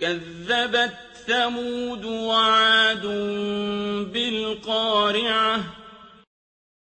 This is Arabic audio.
كَذَّبَتْ ثَمُودُ وَعَادٌ بِالْقَارِعَةِ